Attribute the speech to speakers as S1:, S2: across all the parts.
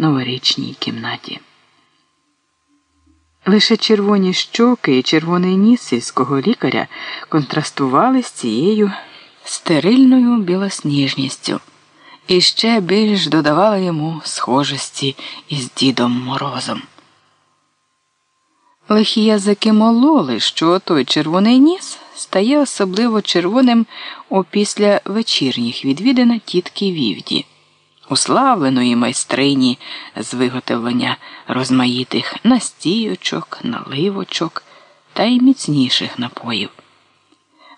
S1: новорічній кімнаті. Лише червоні щоки і червоний ніс сільського лікаря контрастували з цією стерильною білосніжністю і ще більш додавали йому схожості із Дідом Морозом. Лихі язики мололи, що той червоний ніс стає особливо червоним опісля вечірніх відвідин тітки Вівді, уславленої майстрині з виготовлення розмаїтих настійочок, наливочок та й міцніших напоїв.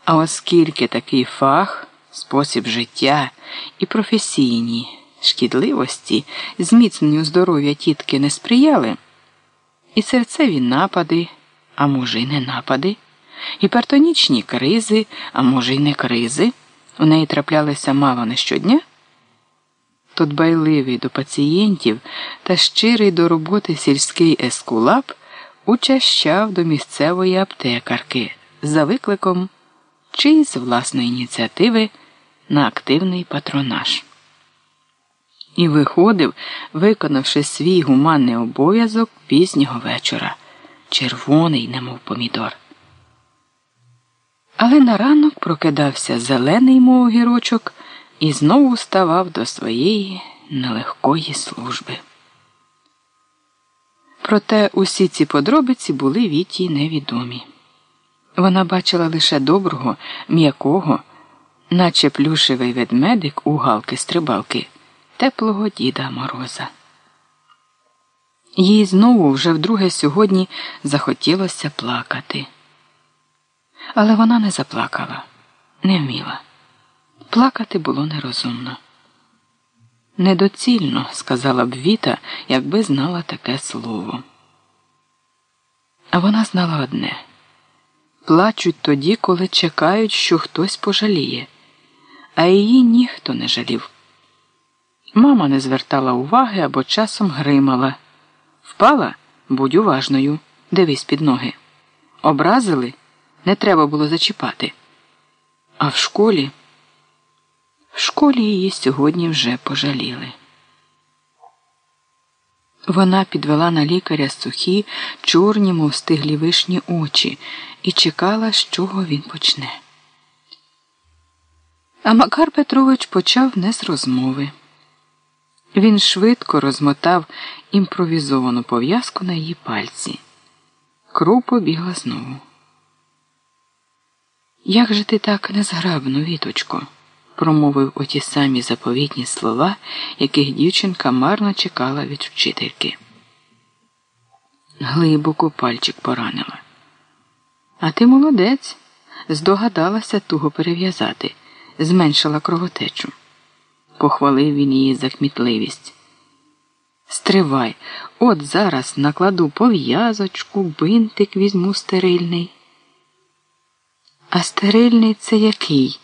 S1: А оскільки такий фах, спосіб життя і професійні шкідливості зміцненню здоров'я тітки не сприяли, і серцеві напади, а може й не напади, гіпертонічні кризи, а може й не кризи, у неї траплялися мало не щодня, то дбайливий до пацієнтів та щирий до роботи сільський ескулап учащав до місцевої аптекарки за викликом чи з власної ініціативи на активний патронаж. І виходив, виконавши свій гуманний обов'язок пізнього вечора, червоний, немов помідор. Але на ранок прокидався зелений мов огірочок і знову ставав до своєї нелегкої служби. Проте усі ці подробиці були Віті невідомі. Вона бачила лише доброго, м'якого, наче плюшевий ведмедик у галки стрибалки, теплого Діда Мороза. Їй знову вже вдруге сьогодні захотілося плакати. Але вона не заплакала, не вміла. Плакати було нерозумно. Недоцільно, сказала б Віта, якби знала таке слово. А вона знала одне плачуть тоді, коли чекають, що хтось пожаліє, а її ніхто не жалів. Мама не звертала уваги або часом гримала. Впала, будь уважною, дивись під ноги. Образили, не треба було зачіпати. А в школі. В школі її сьогодні вже пожаліли. Вона підвела на лікаря сухі, чорні, мов стиглі вишні очі, і чекала, з чого він почне. А Макар Петрович почав не з розмови. Він швидко розмотав імпровізовану пов'язку на її пальці. Кров побігла знову. Як же ти так незграбно, віточко? Промовив оті самі заповітні слова, яких дівчинка марно чекала від вчительки. Глибоко пальчик поранила. А ти молодець, здогадалася туго перев'язати, зменшила кровотечу. Похвалив він її за кмітливість. Стривай, от зараз накладу пов'язочку, бинтик візьму стерильний. А стерильний це який?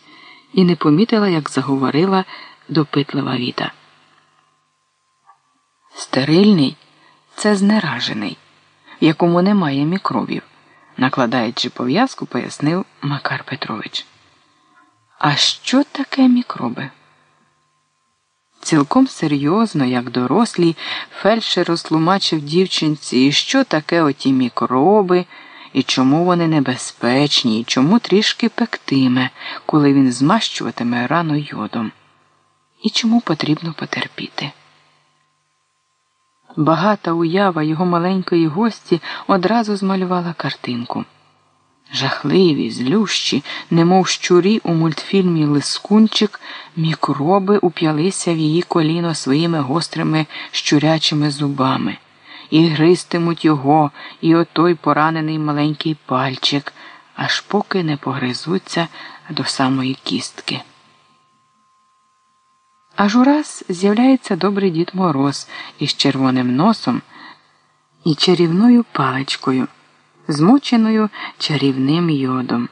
S1: І не помітила, як заговорила допитлива Віта. Стерильний це знеражений, в якому немає мікробів, накладаючи пов'язку, пояснив Макар Петрович. А що таке мікроби? Цілком серйозно, як дорослі, фельдшер розтлумачив дівчинці, що таке оті мікроби і чому вони небезпечні, і чому трішки пектиме, коли він змащуватиме рану йодом, і чому потрібно потерпіти. Багата уява його маленької гості одразу змалювала картинку. Жахливі, злющі, немов щурі у мультфільмі Лискунчик, мікроби уп'ялися в її коліно своїми гострими щурячими зубами і гристимуть його, і отой поранений маленький пальчик, аж поки не погризуться до самої кістки. Аж ураз з'являється добрий дід Мороз із червоним носом і чарівною паличкою, змоченою чарівним йодом.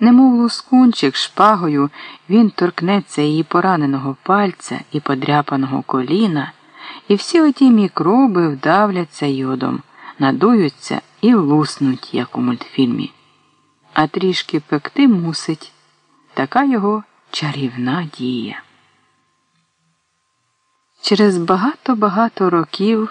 S1: Немов лускунчик шпагою він торкнеться її пораненого пальця і подряпаного коліна і всі оті мікроби вдавляться йодом, надуються і луснуть, як у мультфільмі. А трішки пекти мусить така його чарівна дія. Через багато-багато років